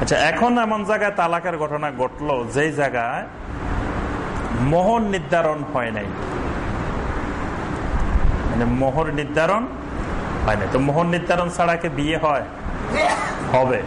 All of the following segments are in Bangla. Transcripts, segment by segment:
আচ্ছা এখন এমন জায়গায় তালাকের ঘটনা ঘটলো, যেই জায়গায় মোহর নির্ধারণ হয় নাই। মানে মোহর নির্ধারণ হয় নাই। তো মোহর নির্ধারণ ছাড়া কি বিয়ে হয়? হবে।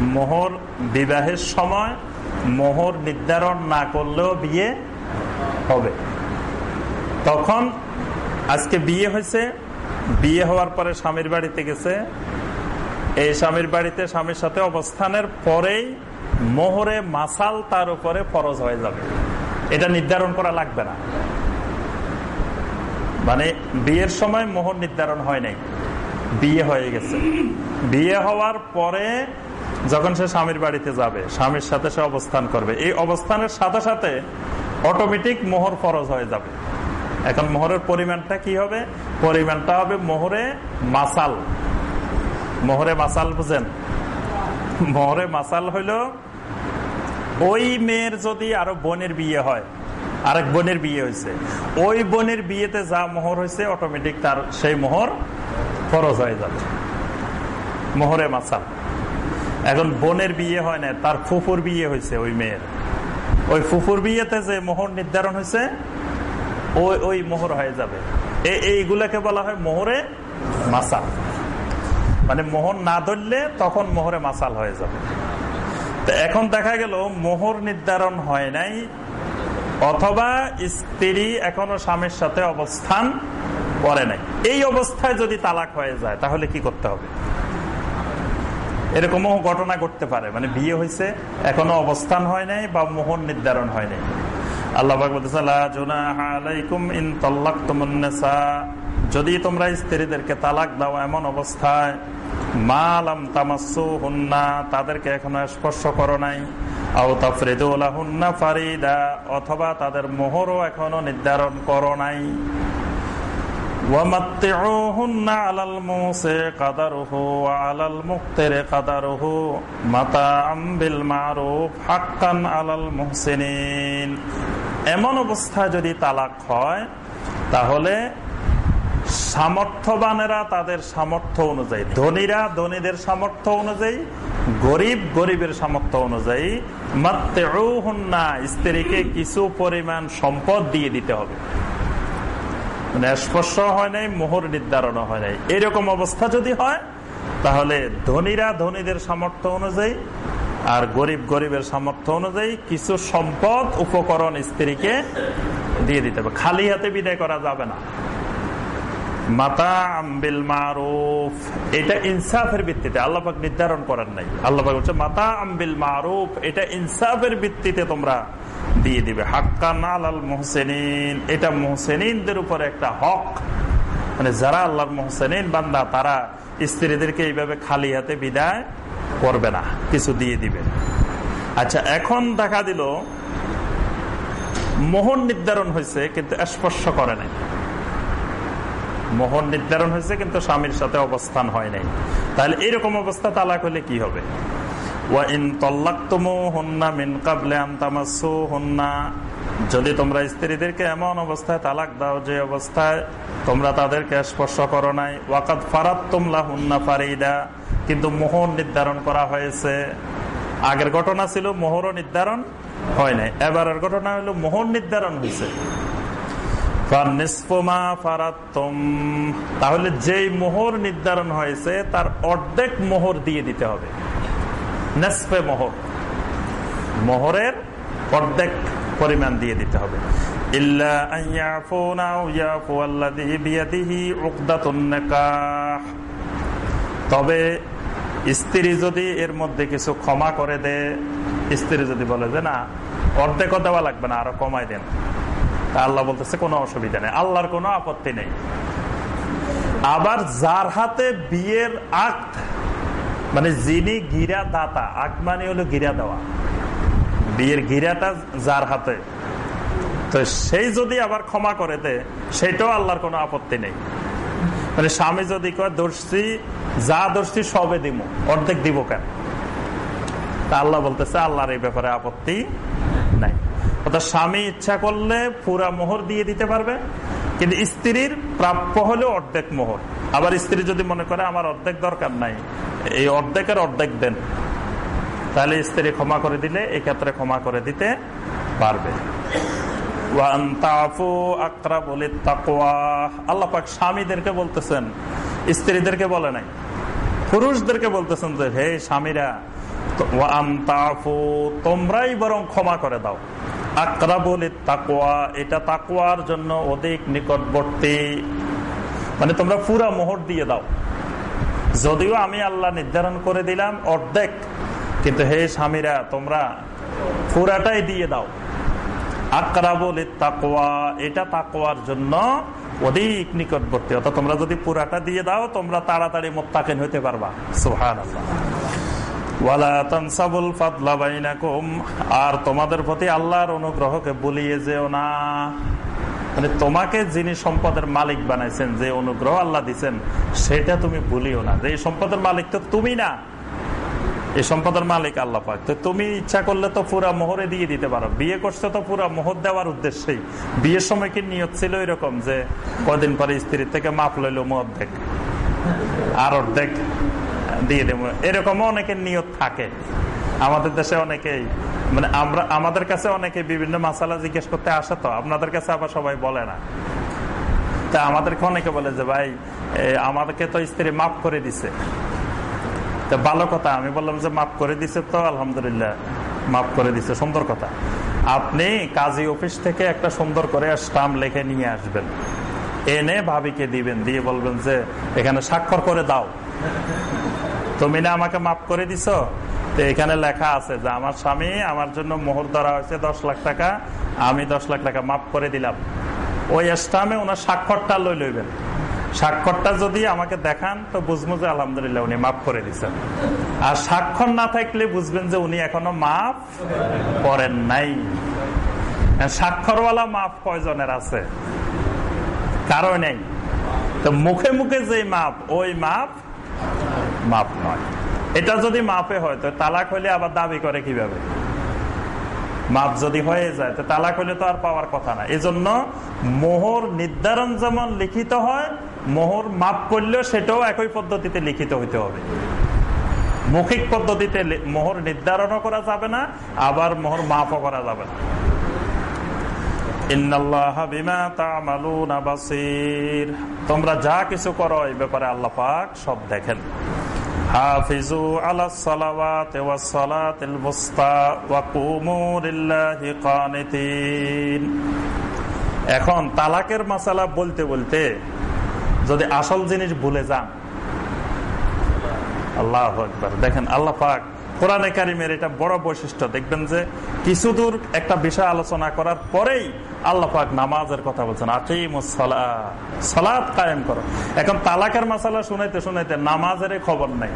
মোহর বিবাহের সময় মোহর নির্ধারণ না করলেও বিয়ে হবে। তখন আজকে বিয়ে হয়েছে। বিয়ে হওয়ার পরে স্বামীর বাড়িতে গেছে। এই স্বামীর বাড়িতে স্বামীর সাথে অবস্থানের পরেই মোহরে মাসাল তার উপরে ফরজ হয়ে যাবে। এটা নির্ধারণ করা লাগবে না। মানে বিয়ের সময় মোহর নির্ধারণ হয় নাই। বিয়ে হয়ে গেছে। বিয়ে হওয়ার পরে যখন সে স্বামীর বাড়িতে যাবে, স্বামীর সাথে সে অবস্থান করবে। এই অবস্থানের সাথে সাথে অটোমেটিক মোহর ফরজ হয়ে যাবে। এখন মোহরের পরিমাণটা কি হবে? পরিমাণটা হবে মোহরে মাসাল। মোহরে মাসাল বুঝেন? মোহরে মাসাল হইল ওই মেয়ের যদি আরও বোনের বিয়ে হয়, আরেক বোনের বিয়ে হয়েছে ওই বোনের বিয়েতে যা মোহর হয়েছে অটোমেটিক তার সেই মোহর ফরজ হয়ে যাবে। মোহরে মাসাল। এখন বোনের বিয়ে হয় না, তার ফুফুর বিয়ে হয়েছে ওই মেয়ের। ওই ফুফুর বিয়েতে যে মোহর নির্ধারণ হয়েছে ওই ওই মোহর হয়ে যাবে। এইগুলাকে বলা হয় মোহরে মাসাল। মানে মোহর না ধরলে তখন মোহরে মাসাল হয়ে যাবে। এখন দেখা গেল, মোহর নির্ধারণ হয় নাই, অথবা স্ত্রী এখনও স্বামীর সাথে অবস্থান করে নাই। এই অবস্থায় যদি তালাক হয়ে যায়, তাহলে কি করতে হবে? এরকমও ঘটনা ঘটতে পারে। মানে বিয়ে হয়েছে, এখনও অবস্থান হয় নাই বা মোহর নির্ধারণ হয় নাই। আল্লাহ যদি তোমরা স্ত্রীদেরকে তালাক দাও এমন অবস্থায়, মালাম তামাসু হুন্না তাদেরকে এখনও স্পর্শ করো নাই। ফারিদা, অথবা তাদের মোহরও এখনও নির্ধারণ করো নাই। এমন অবস্থা যদি তালাক হয়, তাহলে সামর্থ্যবানেরা তাদের সামর্থ্য অনুযায়ী। ধনীরা ধনীদের সামর্থ্য অনুযায়ী, গরিব গরিবের সামর্থ্য অনুযায়ী মাত্রা স্ত্রীকে কিছু পরিমাণ সম্পদ দিয়ে দিতে হবে। মানে স্পর্শ হয় নাই, মোহর নির্ধারণ হয় নাই। এরকম অবস্থা যদি হয়, তাহলে ধনীরা ধনীদের সামর্থ্য অনুযায়ী আর গরিব গরিবের সামর্থ্য অনুযায়ী কিছু সম্পদ, উপকরণ স্ত্রীকে দিয়ে দিতে হবে। খালি হাতে বিদায় করা যাবে না। মাতা আম্বিল এটা ইনসাফের ভিত্তিতে। মাতা আম্বিল মারুফ। এটা ইনসাফের ভিত্তিতে তোমরা দিয়ে দিবে। উপরে একটা হক। মানে যারা আল্লাহর মোহসেনিন বান্দা, তারা স্ত্রীদেরকে এইভাবে খালি হাতে বিদায় করবে না। কিছু দিয়ে দিবে। আচ্ছা এখন দেখা দিল মোহন নির্ধারণ হয়েছে, কিন্তু স্পর্শ করে নাই। মোহন নির্ধারণ হয়েছে, কিন্তু স্বামীর সাথে অবস্থান হয় নাই। তাহলে এরকম অবস্থা তালাক হলে কি হবে? যদি তোমরা স্ত্রীদেরকে এমন অবস্থায় তালাক দাও যে অবস্থায় তোমরা তাদেরকে স্পর্শ করো নাই ওয়াকাত ফারাত তোমলা হুন্না ফারিদা। কিন্তু মোহর নির্ধারণ করা হয়েছে। আগের ঘটনা ছিল মোহরও নির্ধারণ হয় নাই। এবারের ঘটনা হলো মোহর নির্ধারণ হয়েছে। তাহলে যেই মোহর নির্ধারণ হয়েছে, তার অর্ধেক মোহর দিয়ে দিতে হবে। নেসফে মোহর। মোহরের অর্ধেক পরিমাণ দিয়ে দিতে হবে। তবে স্ত্রী যদি এর মধ্যে কিছু ক্ষমা করে দে স্ত্রী যদি বলে যে, না, অর্ধেকও দেওয়া লাগবে না, আরও কমাই দেন। আল্লাহ বলতেছে, কোনো অসুবিধা নেই। আল্লাহর কোনো আপত্তি নেই। আবার যার হাতে বিয়ের আক্ত মানে যিনি গিরা দাতা আগ মানে হলো গিরা দেওয়া। বিয়ের গিরাটা যার হাতে। তো সেই যদি আবার ক্ষমা করে দে সেটাও আল্লাহর কোনো আপত্তি নেই। মানে স্বামী যদি কয়, দোষী, যা দোষী সবে দিব অর্ধেক দিব কেন? তা আল্লাহ বলতেছে, আল্লাহর এই ব্যাপারে আপত্তি নাই। অর্থাৎ স্বামী ইচ্ছা করলে পুরা মোহর দিয়ে দিতে পারবে, কিন্তু স্ত্রীর প্রাপ্য হলে অর্ধেক মোহর। আবার স্ত্রী যদি মনে করে, আমার অর্ধেক দরকার নাই, এই অর্ধেকের অর্ধেক দেন। তাহলে স্ত্রী ক্ষমা করে দিলে, এক্ষেত্রে ক্ষমা করে দিতে পারবে। আল্লাহ পাক স্বামীদেরকে বলতেছেন, স্ত্রীদেরকে বলে নাই, পুরুষদেরকে বলতেছেন যে, হে স্বামীরা তোমরাই বরং ক্ষমা করে দাও। তাকুয়া এটা তাকুয়ার জন্য অধিক নিকটবর্তী। মানে তোমরা পুরা মোহর দিয়ে দাও। যদিও আমি আল্লাহ নির্ধারণ করে দিলাম অর্ধেক, কিন্তু হে স্বামীরা, তোমরা পুরাটাই দিয়ে দাও। আকরা বলে তাকুয়া এটা তাকুয়ার জন্য অধিক নিকটবর্তী। অর্থাৎ তোমরা যদি পুরাটা দিয়ে দাও, তোমরা তাড়াতাড়ি মোত্তাকেন হইতে পারবা। সুহান আল্লাহ আর তোমাদের প্রতি আল্লাহর অনুগ্রহকে বলিয়ে যেও না। মানে তোমাকে যিনি সম্পদের মালিক বানাইছেন, যে অনুগ্রহ আল্লাহ দিচ্ছেন সেটা তুমি ভুলিও না। যে সম্পদের মালিক তো তুমি না। এই সম্পদের মালিক আল্লাহ পাক। তো তুমি ইচ্ছা করলে তো পুরা মোহরে দিয়ে দিতে পারো। বিয়ে করছে তো পুরা মোহর দেওয়ার উদ্দেশ্যেই। বিয়ের সময় কি নিয়ত ছিল এরকম যে কদিন পরে স্ত্রীর থেকে মাপ লইল অর্ধেক আর অর্ধেক। দিয়ে দেবো। এরকমও অনেকের নিয়ত থাকে। আমাদের দেশে অনেকেই মানে আমরা, আমাদের কাছে অনেকে বিভিন্ন মাসালা জিজ্ঞেস করতে আসে তো, আপনাদের কাছে আবার সবাই বলে না। তা আমাদেরকে অনেকে বলে যে, ভাই আমাদেরকে তো স্ত্রী মাফ করে দিছে। তো ভালো কথা, আমি বললাম যে, মাফ করে দিছে তো, আলহামদুলিল্লাহ, মাফ করে দিছে। সুন্দর কথা। আপনি কাজী অফিস থেকে একটা সুন্দর করে স্টাম্প লেখে নিয়ে আসবেন। এনে ভাবিকে দিবেন, দিয়ে বলবেন যে, এখানে স্বাক্ষর করে দাও। তুমি না আমাকে মাফ করে দিছ? তো এখানে লেখা আছে যে, আমার স্বামী আমার জন্য মোহর ধরা হয়েছে দশ লাখ টাকা, আমি দশ লাখ টাকা মাফ করে দিলাম। ওই স্টামে ওনার স্বাক্ষরটা লই লইবেন। স্বাক্ষরটা যদি আমাকে দেখান, তো বুঝব যে আলহামদুলিল্লাহ উনি মাফ করে দিচ্ছেন আর স্বাক্ষর না থাকলে বুঝবেন যে উনি এখনও মাফ করেন নাই। স্বাক্ষরওয়ালা মাফ কয়জনের আছে? কারও নেই। তো মুখে মুখে যে মাপ, ওই মাপ মাপ নয়। এটা যদি মাপে হয়, তো তালাক হইলে আবার দাবি করে কীভাবে? মাপ যদি হয়ে যায়, তো তালাক হইলে তো আর পাওয়ার কথা না। এজন্য মোহর নির্ধারণ যেমন লিখিত হয়, মোহর মাপ করলেও সেটাও একই পদ্ধতিতে লিখিত হইতে হবে। মৌখিক পদ্ধতিতে মোহর নির্ধারণও করা যাবে না, আবার মোহর মাপও করা যাবে না। তোমরা যা কিছু করো, এই ব্যাপারে আল্লাহ পাক সব দেখেন। হাফিজু আলা সালাওয়াত ওয়াস সালাতিল মুস্তা ওয়া কুমু এখন তালাকের মাসালা বলতে বলতে যদি আসল জিনিস ভুলে যান, আল্লাহ একবার দেখেন আল্লাহ পাক কোরআনে কারিমের এটা বড় বৈশিষ্ট্য। দেখবেন যে কিছু দূর একটা বিষয় আলোচনা করার পরেই আল্লাহ পাক নামাজের কথা বলছেন আকিম সালাদ কায়েম করো। এখন তালাকের মাসালা শুনাইতে শুনাইতে নামাজের খবর নাই।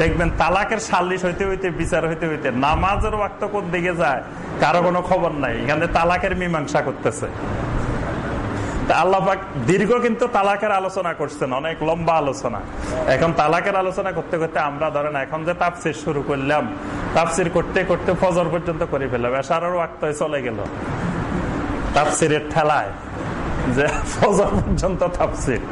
দেখবেন তালাকের সাল্লিশ হইতে হইতে, বিচার হইতে হইতে নামাজের ওয়াক্ত কোন দিকে যায়, কারও কোনো খবর নাই। এখানে তালাকের মীমাংসা করতেছে। আল্লাপাক দীর্ঘ কিন্তু তালাকের আলোচনা করছেন, অনেক লম্বা আলোচনা। এখন তালাকের আলোচনা করতে করতে আমরা ধরেন এখন যে তাপসির শুরু করলাম তাপসির করতে করতে ফজর পর্যন্ত করে ফেললাম এসারও ওয়াক্ত চলে গেল। তাপসিরের ঠেলায় যে ফজর পর্যন্ত তাপসির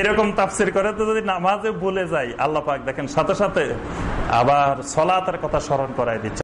এরকম তাফসির করে তো যদি নামাজে ভুলে যাই, আল্লাহ পাক দেখেন সাথে সাথে আবার সলাতের কথা স্মরণ করাই দিচ্ছে।